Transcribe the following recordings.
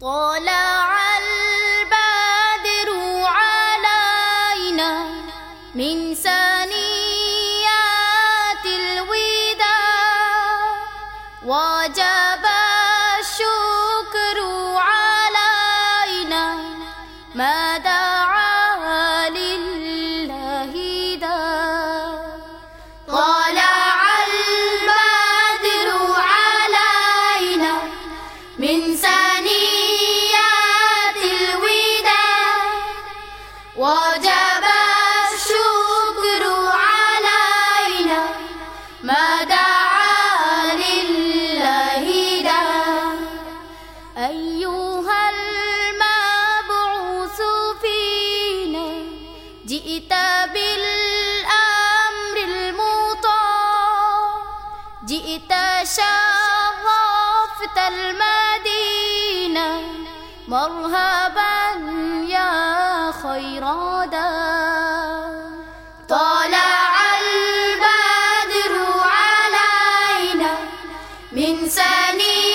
طلع البدر علينا من ثنيات الوداع. وجب الشكر علينا ما دعا جئت بالأمر المطاع. جئت شرفت المدينة. مرحبا يا خير دار طلع البدر علينا من ثنيات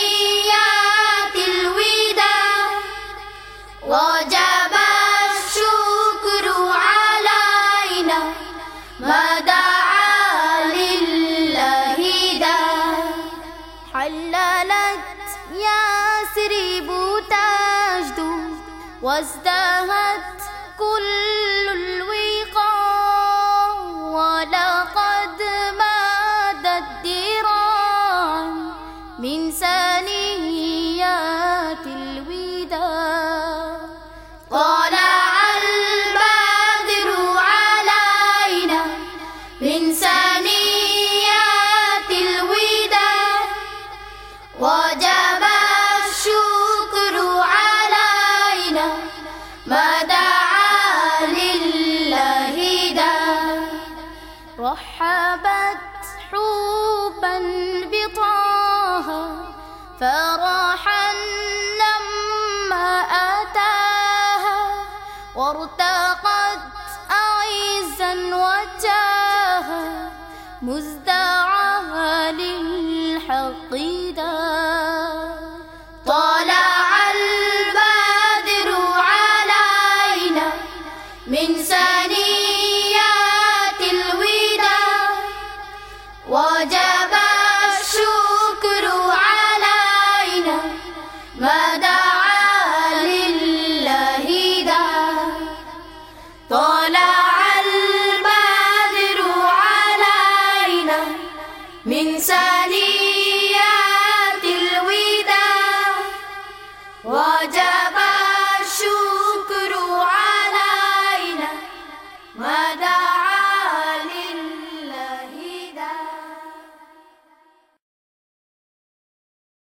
وازدهت كل الوقار ولقد مادت ذراعا من ثنيات الوداع. طلع البدر علينا من ثنيات الوداع. وجب رحبت حبا بطه فرحا لما أتاها وارتقت أعزا وجاها مزدعا ما دعا لله دا. طلع البدر علينا من ثنيات